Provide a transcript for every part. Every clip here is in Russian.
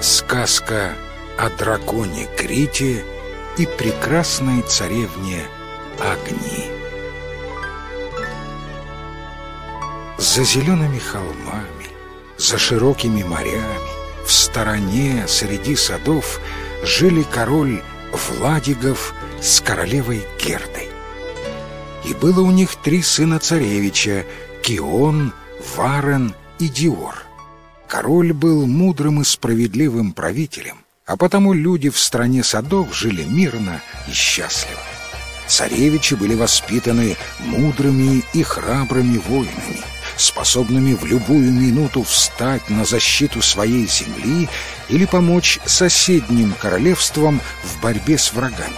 Сказка о драконе Крите и прекрасной царевне Агни. За зелеными холмами, за широкими морями, в стороне, среди садов, жили король Владигов с королевой Гердой. И было у них три сына царевича — Кион, Варен и Диор. Король был мудрым и справедливым правителем, а потому люди в стране садов жили мирно и счастливо. Царевичи были воспитаны мудрыми и храбрыми воинами, способными в любую минуту встать на защиту своей земли или помочь соседним королевствам в борьбе с врагами.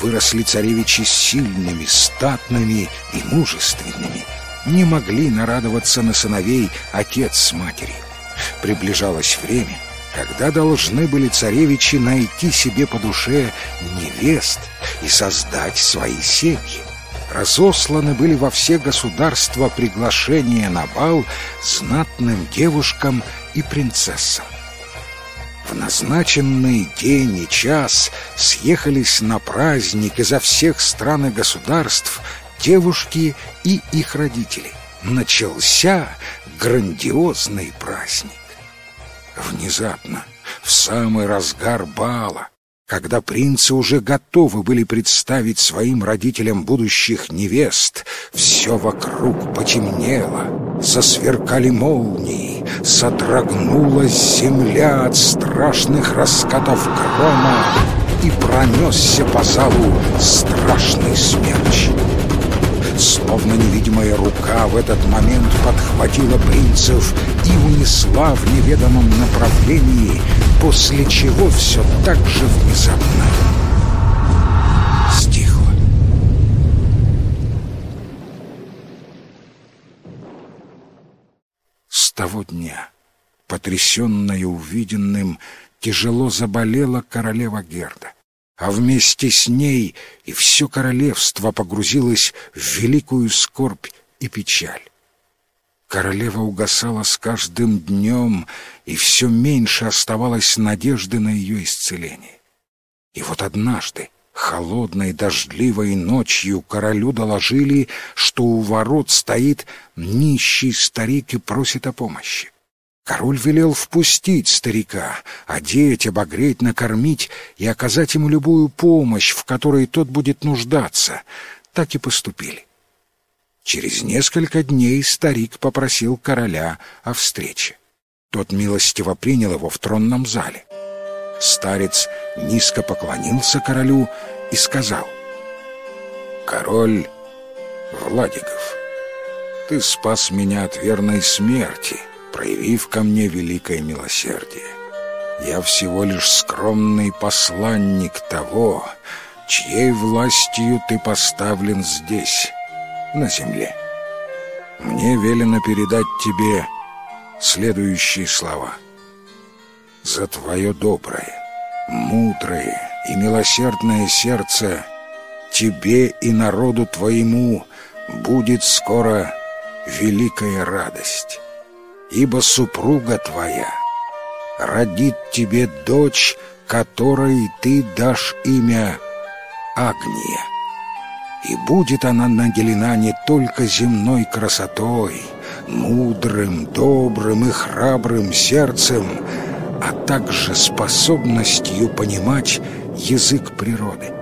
Выросли царевичи сильными, статными и мужественными. Не могли нарадоваться на сыновей отец с матерью. Приближалось время, когда должны были царевичи найти себе по душе невест и создать свои семьи. Разосланы были во все государства приглашения на бал знатным девушкам и принцессам. В назначенный день и час съехались на праздник изо всех стран и государств девушки и их родители. Начался грандиозный праздник. Внезапно, в самый разгар бала, когда принцы уже готовы были представить своим родителям будущих невест, все вокруг потемнело, засверкали молнии, содрогнулась земля от страшных раскатов грома и пронесся по залу страшный смерч. Словно невидимая рука в этот момент подхватила принцев и унесла в неведомом направлении, после чего все так же внезапно стихло. С того дня, потрясенная увиденным, тяжело заболела королева Герда а вместе с ней и все королевство погрузилось в великую скорбь и печаль. Королева угасала с каждым днем, и все меньше оставалось надежды на ее исцеление. И вот однажды, холодной дождливой ночью, королю доложили, что у ворот стоит нищий старик и просит о помощи. Король велел впустить старика, одеть, обогреть, накормить и оказать ему любую помощь, в которой тот будет нуждаться. Так и поступили. Через несколько дней старик попросил короля о встрече. Тот милостиво принял его в тронном зале. Старец низко поклонился королю и сказал, «Король Владиков, ты спас меня от верной смерти» проявив ко мне великое милосердие. Я всего лишь скромный посланник того, чьей властью ты поставлен здесь, на земле. Мне велено передать тебе следующие слова. За твое доброе, мудрое и милосердное сердце тебе и народу твоему будет скоро великая радость ибо супруга твоя родит тебе дочь, которой ты дашь имя Агния. И будет она наделена не только земной красотой, мудрым, добрым и храбрым сердцем, а также способностью понимать язык природы.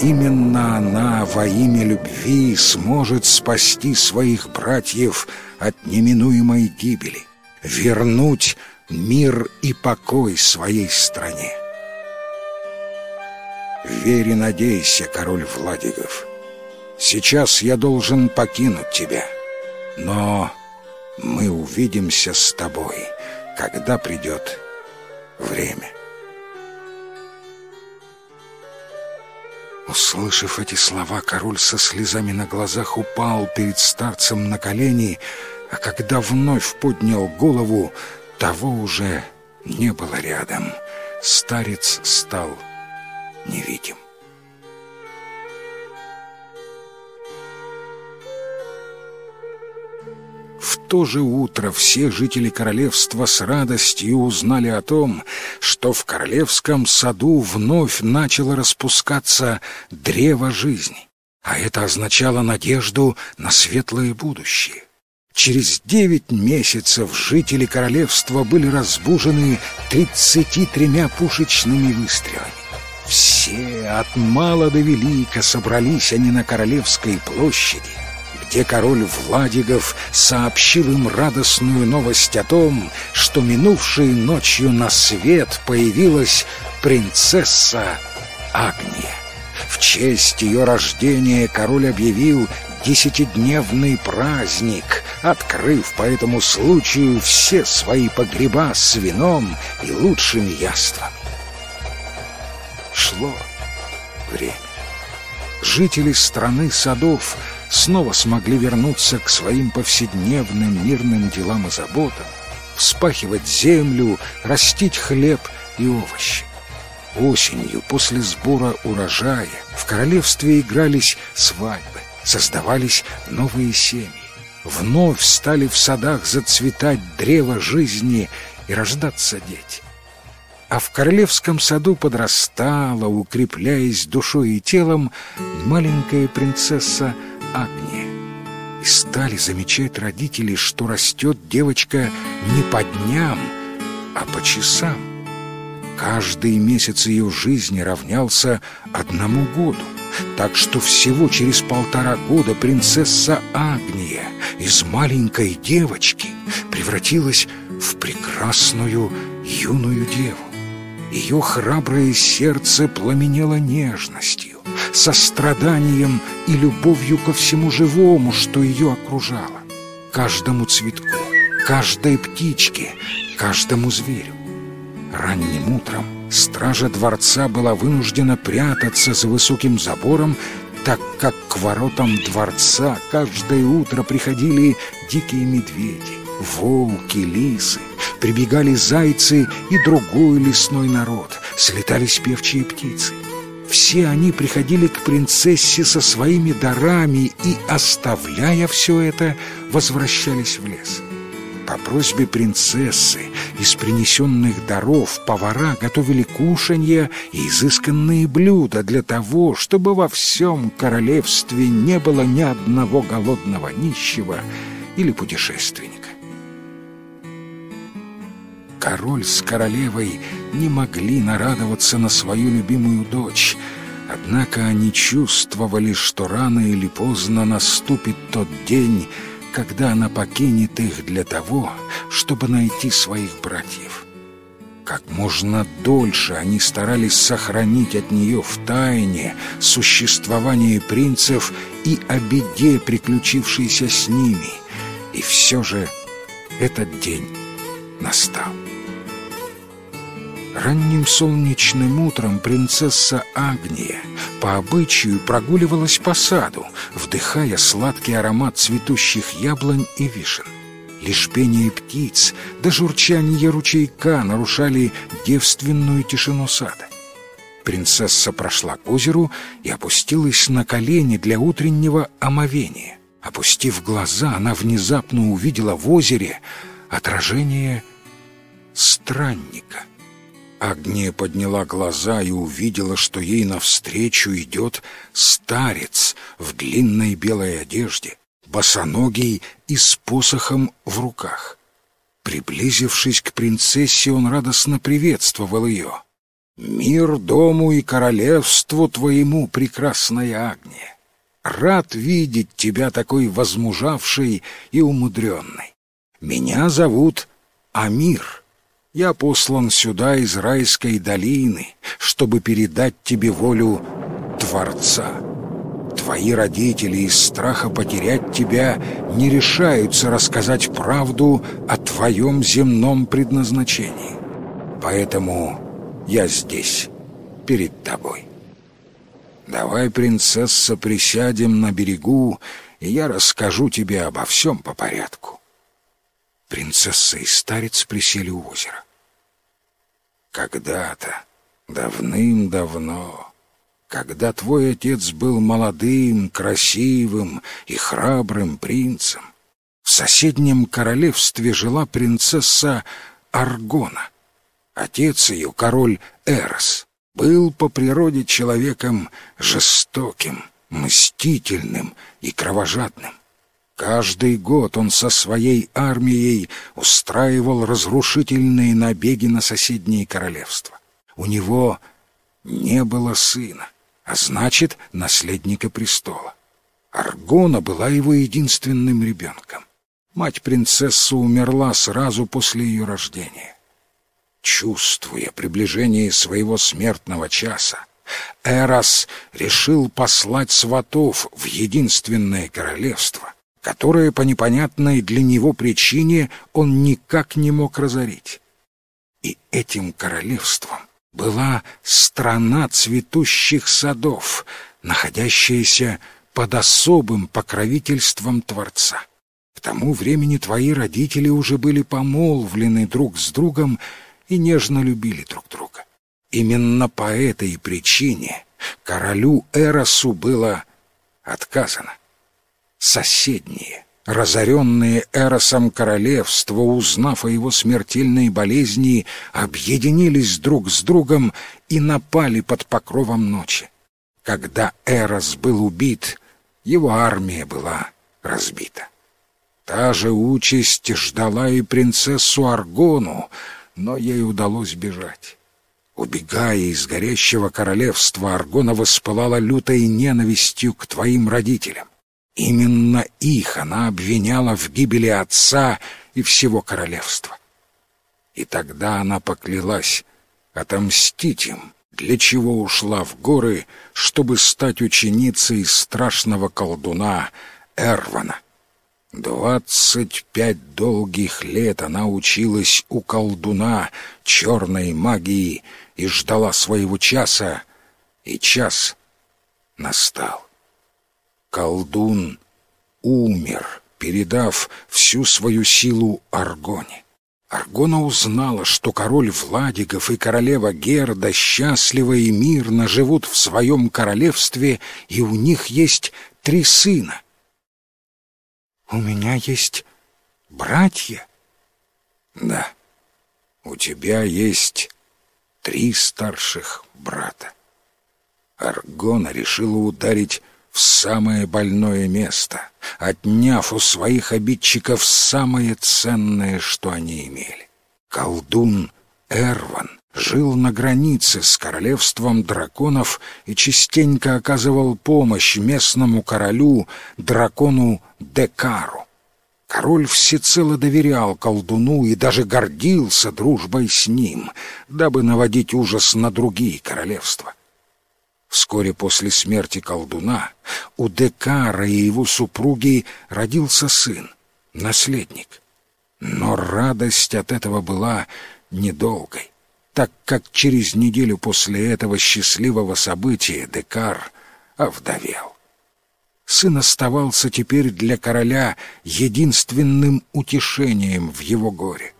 Именно она во имя любви сможет спасти своих братьев от неминуемой гибели, вернуть мир и покой своей стране. Верь и надейся, король Владигов. Сейчас я должен покинуть тебя, но мы увидимся с тобой, когда придет время. Услышав эти слова, король со слезами на глазах упал перед старцем на колени, а когда вновь поднял голову, того уже не было рядом. Старец стал невидим. То же утро все жители королевства с радостью узнали о том, что в королевском саду вновь начало распускаться древо жизни, а это означало надежду на светлое будущее. Через девять месяцев жители королевства были разбужены тридцати тремя пушечными выстрелами. Все от мала до велика собрались они на Королевской площади, где король Владигов сообщил им радостную новость о том, что минувшей ночью на свет появилась принцесса Агния. В честь ее рождения король объявил десятидневный праздник, открыв по этому случаю все свои погреба с вином и лучшими яствами. Шло время. Жители страны садов снова смогли вернуться к своим повседневным мирным делам и заботам, вспахивать землю, растить хлеб и овощи. Осенью, после сбора урожая, в королевстве игрались свадьбы, создавались новые семьи. Вновь стали в садах зацветать древо жизни и рождаться дети. А в королевском саду подрастала, укрепляясь душой и телом, маленькая принцесса Агния. И стали замечать родители, что растет девочка не по дням, а по часам. Каждый месяц ее жизни равнялся одному году. Так что всего через полтора года принцесса Агния из маленькой девочки превратилась в прекрасную юную деву. Ее храброе сердце пламенело нежностью, состраданием и любовью ко всему живому, что ее окружало. Каждому цветку, каждой птичке, каждому зверю. Ранним утром стража дворца была вынуждена прятаться за высоким забором, так как к воротам дворца каждое утро приходили дикие медведи, волки, лисы, прибегали зайцы и другой лесной народ, слетались певчие птицы. Все они приходили к принцессе со своими дарами и, оставляя все это, возвращались в лес. По просьбе принцессы из принесенных даров повара готовили кушанья и изысканные блюда для того, чтобы во всем королевстве не было ни одного голодного нищего или путешественника. Король с королевой не могли нарадоваться на свою любимую дочь, однако они чувствовали, что рано или поздно наступит тот день, когда она покинет их для того, чтобы найти своих братьев. Как можно дольше они старались сохранить от нее в тайне существование принцев и о беде, приключившейся с ними. И все же этот день настал. Ранним солнечным утром принцесса Агния по обычаю прогуливалась по саду, вдыхая сладкий аромат цветущих яблонь и вишен. Лишь пение птиц да журчание ручейка нарушали девственную тишину сада. Принцесса прошла к озеру и опустилась на колени для утреннего омовения. Опустив глаза, она внезапно увидела в озере отражение странника — Агния подняла глаза и увидела, что ей навстречу идет старец в длинной белой одежде, босоногий и с посохом в руках. Приблизившись к принцессе, он радостно приветствовал ее. «Мир дому и королевству твоему, прекрасная Агния! Рад видеть тебя такой возмужавшей и умудренной. Меня зовут Амир». Я послан сюда из райской долины, чтобы передать тебе волю Творца. Твои родители из страха потерять тебя не решаются рассказать правду о твоем земном предназначении. Поэтому я здесь, перед тобой. Давай, принцесса, присядем на берегу, и я расскажу тебе обо всем по порядку. Принцесса и старец присели у озера. Когда-то, давным-давно, когда твой отец был молодым, красивым и храбрым принцем, В соседнем королевстве жила принцесса Аргона. Отец ее, король Эрос, был по природе человеком жестоким, мстительным и кровожадным. Каждый год он со своей армией устраивал разрушительные набеги на соседние королевства. У него не было сына, а значит, наследника престола. Аргона была его единственным ребенком. Мать принцессы умерла сразу после ее рождения. Чувствуя приближение своего смертного часа, Эрос решил послать сватов в единственное королевство, которое по непонятной для него причине он никак не мог разорить. И этим королевством была страна цветущих садов, находящаяся под особым покровительством Творца. К тому времени твои родители уже были помолвлены друг с другом и нежно любили друг друга. Именно по этой причине королю Эросу было отказано. Соседние, разоренные Эросом королевства, узнав о его смертельной болезни, объединились друг с другом и напали под покровом ночи. Когда Эрос был убит, его армия была разбита. Та же участь ждала и принцессу Аргону, но ей удалось бежать. Убегая из горящего королевства, Аргона воспылала лютой ненавистью к твоим родителям. Именно их она обвиняла в гибели отца и всего королевства. И тогда она поклялась отомстить им, для чего ушла в горы, чтобы стать ученицей страшного колдуна Эрвана. Двадцать пять долгих лет она училась у колдуна черной магии и ждала своего часа, и час настал. Колдун умер, передав всю свою силу Аргоне. Аргона узнала, что король Владиков и королева Герда счастливо и мирно живут в своем королевстве, и у них есть три сына. «У меня есть братья?» «Да, у тебя есть три старших брата». Аргона решила ударить в самое больное место, отняв у своих обидчиков самое ценное, что они имели. Колдун Эрван жил на границе с королевством драконов и частенько оказывал помощь местному королю, дракону Декару. Король всецело доверял колдуну и даже гордился дружбой с ним, дабы наводить ужас на другие королевства. Вскоре после смерти колдуна у Декара и его супруги родился сын, наследник. Но радость от этого была недолгой, так как через неделю после этого счастливого события Декар овдовел. Сын оставался теперь для короля единственным утешением в его горе.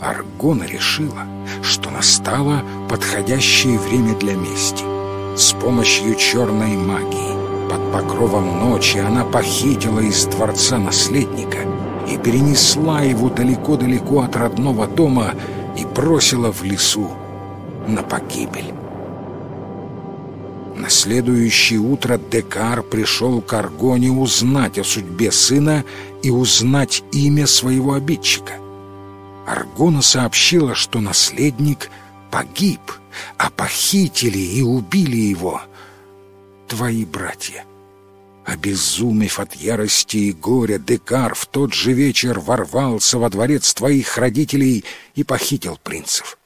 Аргона решила, что настало подходящее время для мести. С помощью черной магии под покровом ночи она похитила из дворца наследника и перенесла его далеко-далеко от родного дома и бросила в лесу на погибель. На следующее утро Декар пришел к Аргоне узнать о судьбе сына и узнать имя своего обидчика. Аргона сообщила, что наследник погиб — а похитили и убили его твои братья. Обезумев от ярости и горя, Декар в тот же вечер ворвался во дворец твоих родителей и похитил принцев.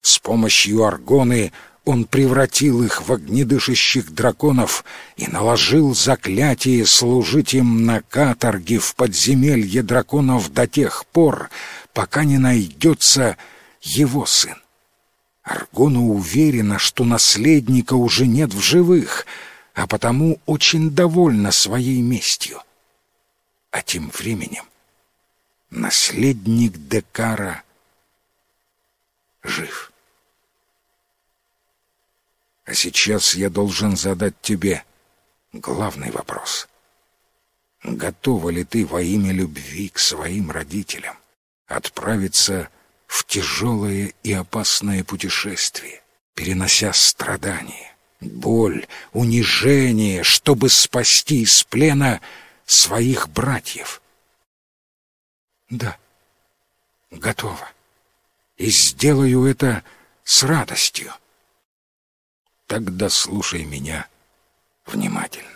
С помощью аргоны он превратил их в огнедышащих драконов и наложил заклятие служить им на каторге в подземелье драконов до тех пор, пока не найдется его сын. Аргона уверена, что наследника уже нет в живых, а потому очень довольна своей местью. А тем временем наследник Декара жив. А сейчас я должен задать тебе главный вопрос. готова ли ты во имя любви к своим родителям отправиться в тяжелое и опасное путешествие, перенося страдания, боль, унижение, чтобы спасти из плена своих братьев. Да, готово. И сделаю это с радостью. Тогда слушай меня внимательно.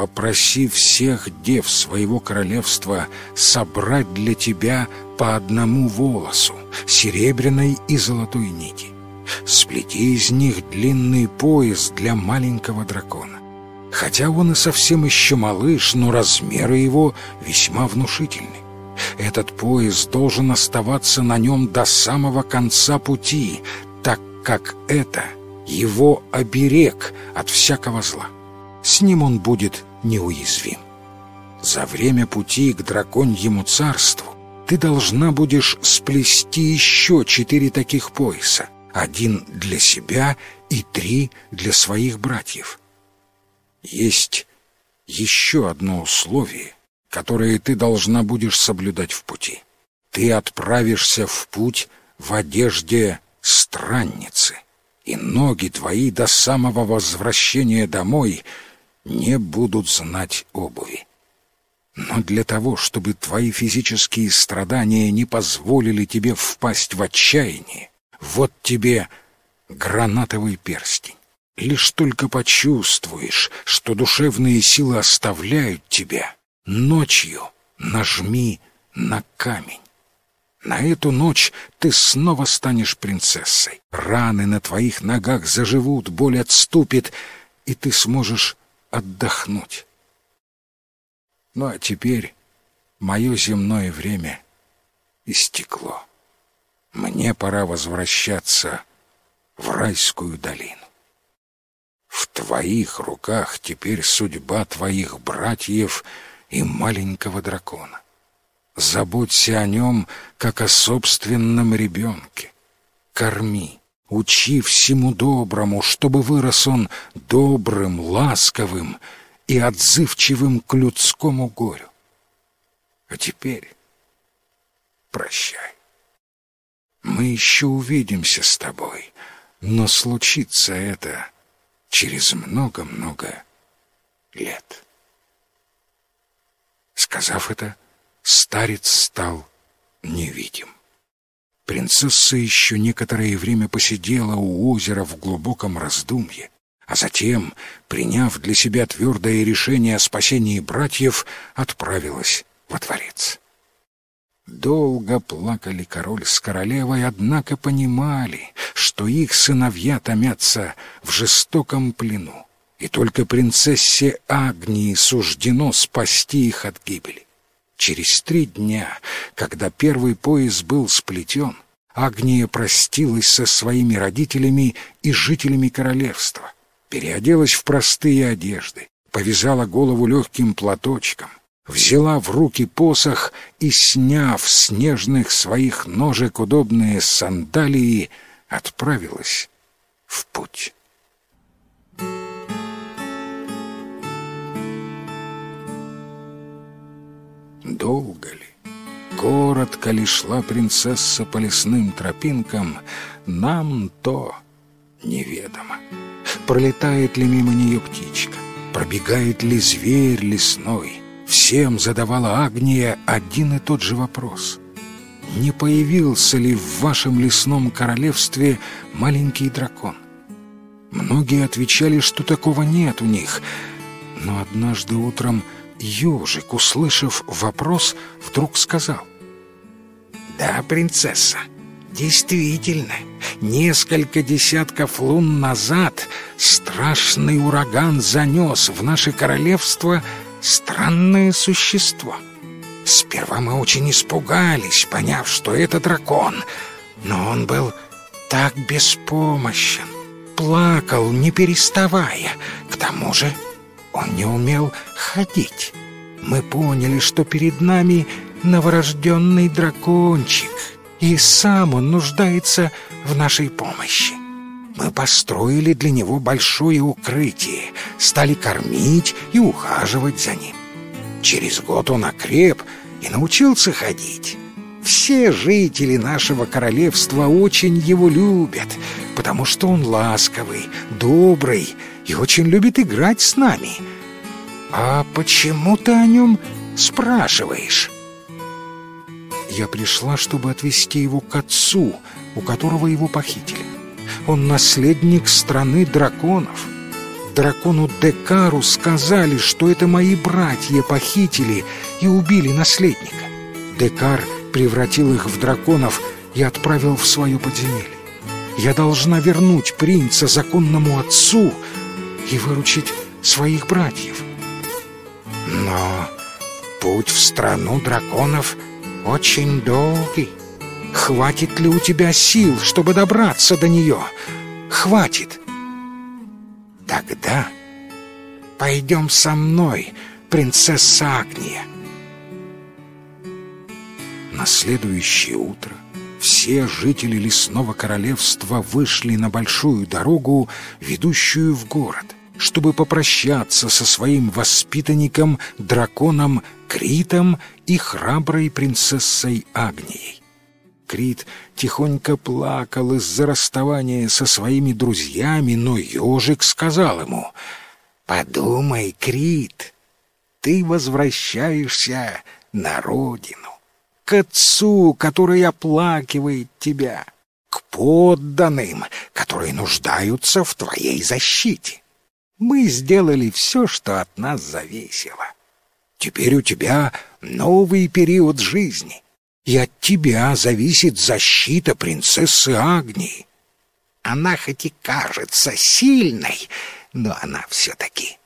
Попроси всех дев своего королевства собрать для тебя по одному волосу, серебряной и золотой нити. Сплети из них длинный пояс для маленького дракона. Хотя он и совсем еще малыш, но размеры его весьма внушительны. Этот пояс должен оставаться на нем до самого конца пути, так как это его оберег от всякого зла. С ним он будет неуязвим. За время пути к драконьему царству ты должна будешь сплести еще четыре таких пояса, один для себя и три для своих братьев. Есть еще одно условие, которое ты должна будешь соблюдать в пути. Ты отправишься в путь в одежде странницы, и ноги твои до самого возвращения домой не будут знать обуви. Но для того, чтобы твои физические страдания не позволили тебе впасть в отчаяние, вот тебе гранатовый перстень. Лишь только почувствуешь, что душевные силы оставляют тебя, ночью нажми на камень. На эту ночь ты снова станешь принцессой. Раны на твоих ногах заживут, боль отступит, и ты сможешь отдохнуть. Ну а теперь мое земное время истекло. Мне пора возвращаться в райскую долину. В твоих руках теперь судьба твоих братьев и маленького дракона. Заботься о нем, как о собственном ребенке. Корми, учи всему доброму, чтобы вырос он добрым, ласковым и отзывчивым к людскому горю. А теперь прощай. Мы еще увидимся с тобой, но случится это через много-много лет. Сказав это, старец стал невидим. Принцесса еще некоторое время посидела у озера в глубоком раздумье, а затем, приняв для себя твердое решение о спасении братьев, отправилась во дворец. Долго плакали король с королевой, однако понимали, что их сыновья томятся в жестоком плену, и только принцессе Агнии суждено спасти их от гибели. Через три дня, когда первый пояс был сплетен, Агния простилась со своими родителями и жителями королевства, переоделась в простые одежды, повязала голову легким платочком, взяла в руки посох и, сняв с нежных своих ножек удобные сандалии, отправилась в путь. Долго ли, коротко ли шла принцесса по лесным тропинкам, нам то неведомо. Пролетает ли мимо нее птичка, пробегает ли зверь лесной, всем задавала Агния один и тот же вопрос. Не появился ли в вашем лесном королевстве маленький дракон? Многие отвечали, что такого нет у них, но однажды утром ежик, услышав вопрос, вдруг сказал. «Да, принцесса, действительно, несколько десятков лун назад страшный ураган занес в наше королевство странное существо. Сперва мы очень испугались, поняв, что это дракон, но он был так беспомощен, плакал, не переставая, к тому же он не умел ходить. Мы поняли, что перед нами новорожденный дракончик, и сам он нуждается в нашей помощи. Мы построили для него большое укрытие, стали кормить и ухаживать за ним. Через год он окреп и научился ходить. Все жители нашего королевства очень его любят, потому что он ласковый, добрый и очень любит играть с нами. А почему ты о нем спрашиваешь?» Я пришла, чтобы отвезти его к отцу, у которого его похитили. Он наследник страны драконов. Дракону Декару сказали, что это мои братья похитили и убили наследника. Декар превратил их в драконов и отправил в свое подземелье. Я должна вернуть принца законному отцу и выручить своих братьев. Но путь в страну драконов очень долгий. Хватит ли у тебя сил, чтобы добраться до нее? Хватит. Тогда пойдем со мной, принцесса Агния. На следующее утро все жители лесного королевства вышли на большую дорогу, ведущую в город, чтобы попрощаться со своим воспитанником, драконом Критом и храброй принцессой Агнией. Крит тихонько плакал из-за расставания со своими друзьями, но ежик сказал ему, «Подумай, Крит, ты возвращаешься на родину, к отцу, который оплакивает тебя, к подданным, которые нуждаются в твоей защите. Мы сделали все, что от нас зависело. Теперь у тебя новый период жизни» и от тебя зависит защита принцессы Агнии. Она хоть и кажется сильной, но она все-таки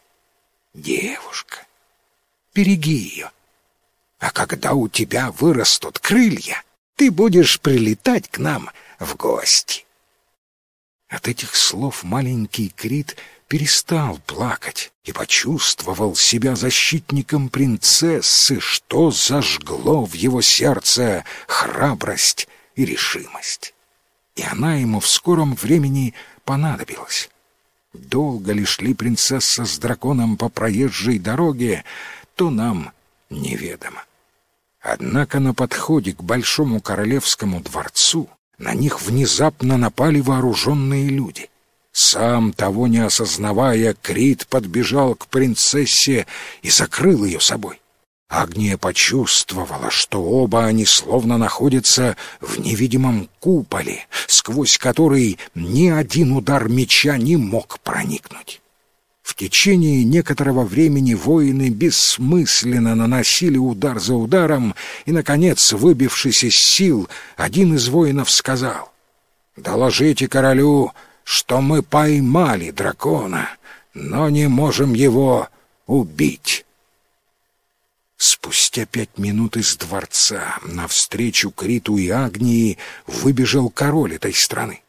девушка. Береги ее. А когда у тебя вырастут крылья, ты будешь прилетать к нам в гости. От этих слов маленький Крит перестал плакать и почувствовал себя защитником принцессы, что зажгло в его сердце храбрость и решимость. И она ему в скором времени понадобилась. Долго ли шли принцесса с драконом по проезжей дороге, то нам неведомо. Однако на подходе к большому королевскому дворцу на них внезапно напали вооруженные люди. Сам того не осознавая, Крит подбежал к принцессе и закрыл ее собой. Агния почувствовала, что оба они словно находятся в невидимом куполе, сквозь который ни один удар меча не мог проникнуть. В течение некоторого времени воины бессмысленно наносили удар за ударом, и, наконец, выбившись из сил, один из воинов сказал «Доложите королю, что мы поймали дракона, но не можем его убить. Спустя пять минут из дворца навстречу Криту и Агнии выбежал король этой страны.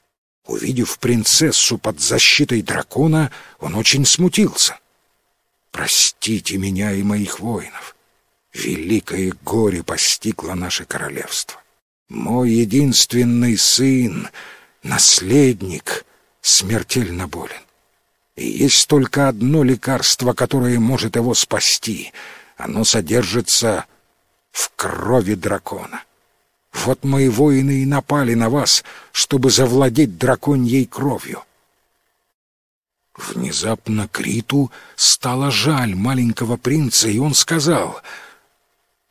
Увидев принцессу под защитой дракона, он очень смутился. «Простите меня и моих воинов. Великое горе постигло наше королевство. Мой единственный сын, наследник, смертельно болен. И есть только одно лекарство, которое может его спасти. Оно содержится в крови дракона. Вот мои воины и напали на вас, чтобы завладеть драконьей кровью. Внезапно Криту стало жаль маленького принца, и он сказал,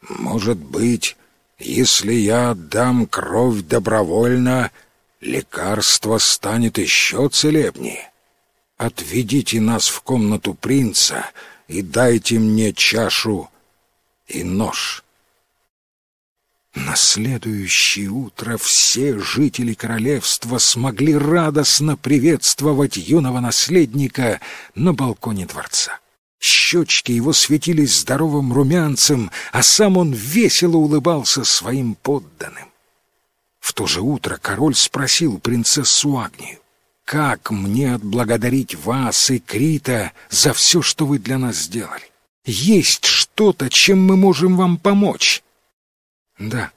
«Может быть, если я отдам кровь добровольно, — лекарство станет еще целебнее. Отведите нас в комнату принца и дайте мне чашу и нож». На следующее утро все жители королевства смогли радостно приветствовать юного наследника на балконе дворца. Щечки его светились здоровым румянцем, а сам он весело улыбался своим подданным. В то же утро король спросил принцессу Агнию, «Как мне отблагодарить вас и Крита за все, что вы для нас сделали? Есть что-то, чем мы можем вам помочь?» «Да,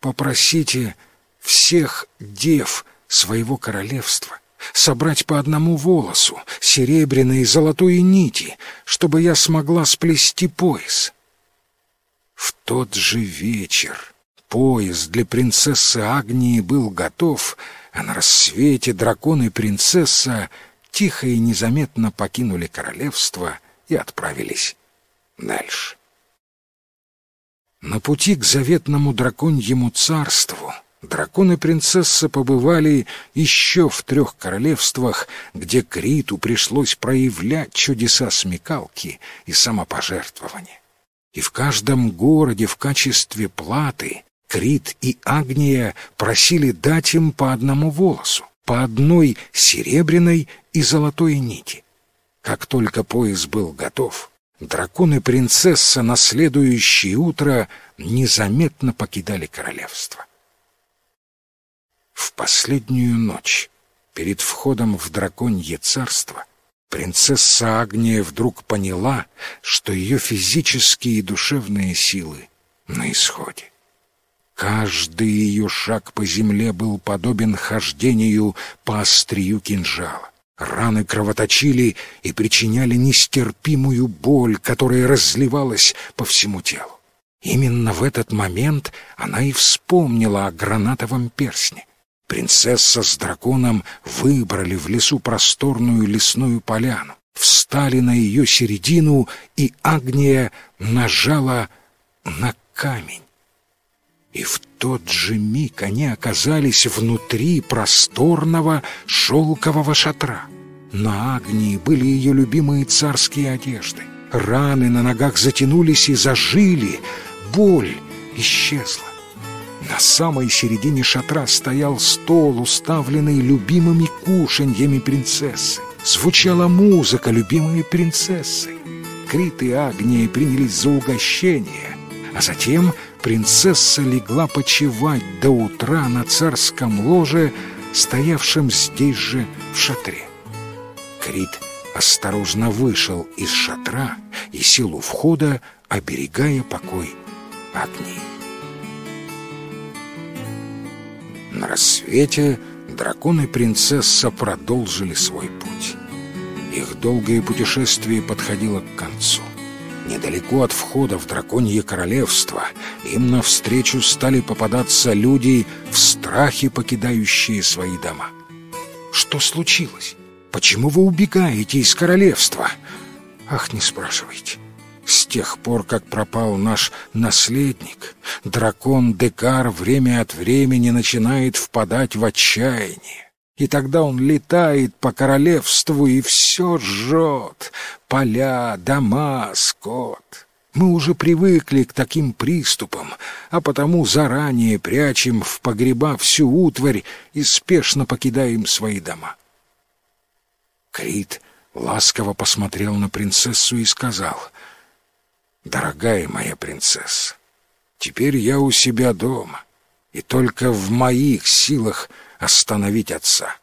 попросите всех дев своего королевства собрать по одному волосу, серебряной и золотой нити, чтобы я смогла сплести пояс. В тот же вечер поезд для принцессы Агнии был готов, а на рассвете дракон и принцесса тихо и незаметно покинули королевство и отправились дальше. На пути к заветному драконьему царству дракон и принцесса побывали еще в трех королевствах, где Криту пришлось проявлять чудеса смекалки и самопожертвования. И в каждом городе в качестве платы Крит и Агния просили дать им по одному волосу, по одной серебряной и золотой нити. Как только пояс был готов, дракон и принцесса на следующее утро незаметно покидали королевство. В последнюю ночь, перед входом в драконье царство, принцесса Агния вдруг поняла, что ее физические и душевные силы на исходе. Каждый ее шаг по земле был подобен хождению по острию кинжала. Раны кровоточили и причиняли нестерпимую боль, которая разливалась по всему телу. Именно в этот момент она и вспомнила о гранатовом персне. Принцесса с драконом выбрали в лесу просторную лесную поляну, встали на ее середину, и Агния нажала на камень. И в тот же миг они оказались внутри просторного шелкового шатра. На Агнии были ее любимые царские одежды. Раны на ногах затянулись и зажили, боль исчезла. На самой середине шатра стоял стол, уставленный любимыми кушаньями принцессы. Звучала музыка любимой принцессы. Крит и Агния принялись за угощение, а затем принцесса легла почевать до утра на царском ложе, стоявшем здесь же в шатре. Крит осторожно вышел из шатра и сел у входа, оберегая покой Агнии. На рассвете дракон и принцесса продолжили свой путь. Их долгое путешествие подходило к концу. Недалеко от входа в драконье королевство им навстречу стали попадаться люди в страхе, покидающие свои дома. «Что случилось? Почему вы убегаете из королевства?» «Ах, не спрашивайте. С тех пор, как пропал наш наследник, дракон Декар время от времени начинает впадать в отчаяние. И тогда он летает по королевству и все жжет. Поля, дома, скот. Мы уже привыкли к таким приступам, а потому заранее прячем в погреба всю утварь и спешно покидаем свои дома. Крит ласково посмотрел на принцессу и сказал, «Дорогая моя принцесса, теперь я у себя дома, и только в моих силах — остановить отца.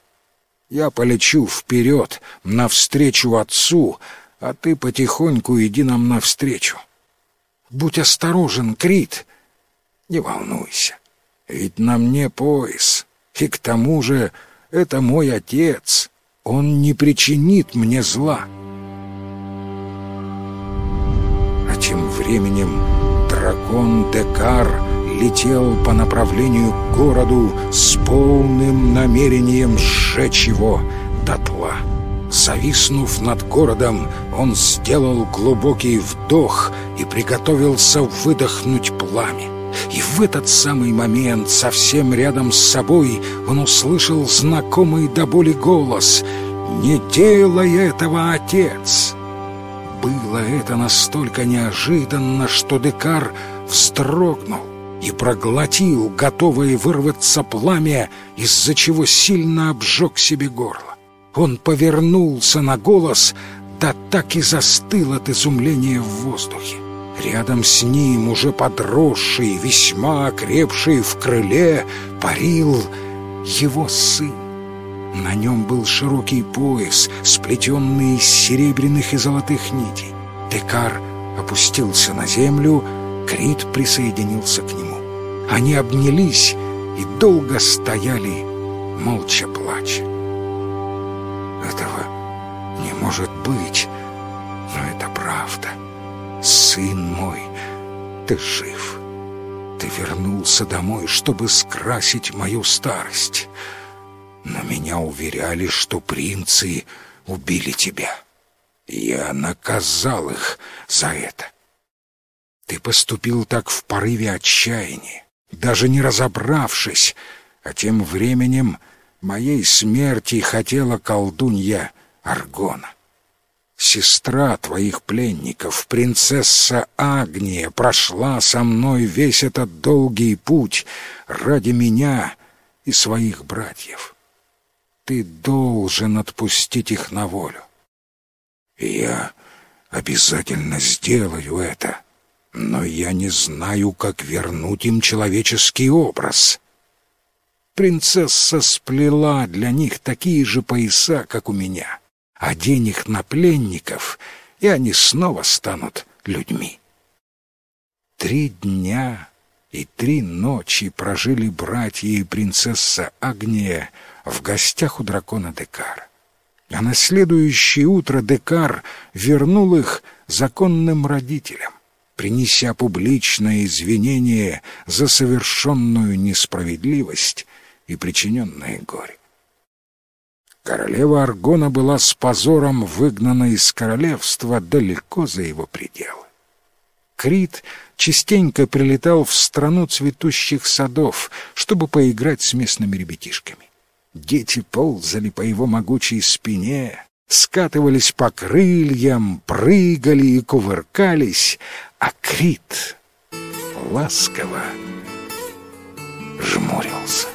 Я полечу вперед, навстречу отцу, а ты потихоньку иди нам навстречу. Будь осторожен, Крит. Не волнуйся, ведь на мне пояс, и к тому же это мой отец. Он не причинит мне зла. А тем временем дракон Декар летел по направлению к городу с полным намерением сжечь его дотла. Зависнув над городом, он сделал глубокий вдох и приготовился выдохнуть пламя. И в этот самый момент, совсем рядом с собой, он услышал знакомый до боли голос «Не делай этого, отец!» Было это настолько неожиданно, что Декар вздрогнул и проглотил готовое вырваться пламя, из-за чего сильно обжег себе горло. Он повернулся на голос, да так и застыл от изумления в воздухе. Рядом с ним, уже подросший, весьма окрепший в крыле, парил его сын. На нем был широкий пояс, сплетенный из серебряных и золотых нитей. Декар опустился на землю, Крит присоединился к нему. Они обнялись и долго стояли, молча плача. Этого не может быть, но это правда. Сын мой, ты жив. Ты вернулся домой, чтобы скрасить мою старость. Но меня уверяли, что принцы убили тебя. Я наказал их за это. Ты поступил так в порыве отчаяния, даже не разобравшись, а тем временем моей смерти хотела колдунья Аргона. Сестра твоих пленников, принцесса Агния, прошла со мной весь этот долгий путь ради меня и своих братьев. Ты должен отпустить их на волю. я обязательно сделаю это, но я не знаю, как вернуть им человеческий образ. Принцесса сплела для них такие же пояса, как у меня — одень их на пленников, и они снова станут людьми. Три дня и три ночи прожили братья и принцесса Агния в гостях у дракона Декар. А на следующее утро Декар вернул их законным родителям, принеся публичное извинение за совершенную несправедливость и причиненное горе. Королева Аргона была с позором выгнана из королевства далеко за его пределы. Крит частенько прилетал в страну цветущих садов, чтобы поиграть с местными ребятишками. Дети ползали по его могучей спине, скатывались по крыльям, прыгали и кувыркались, а Крит ласково жмурился.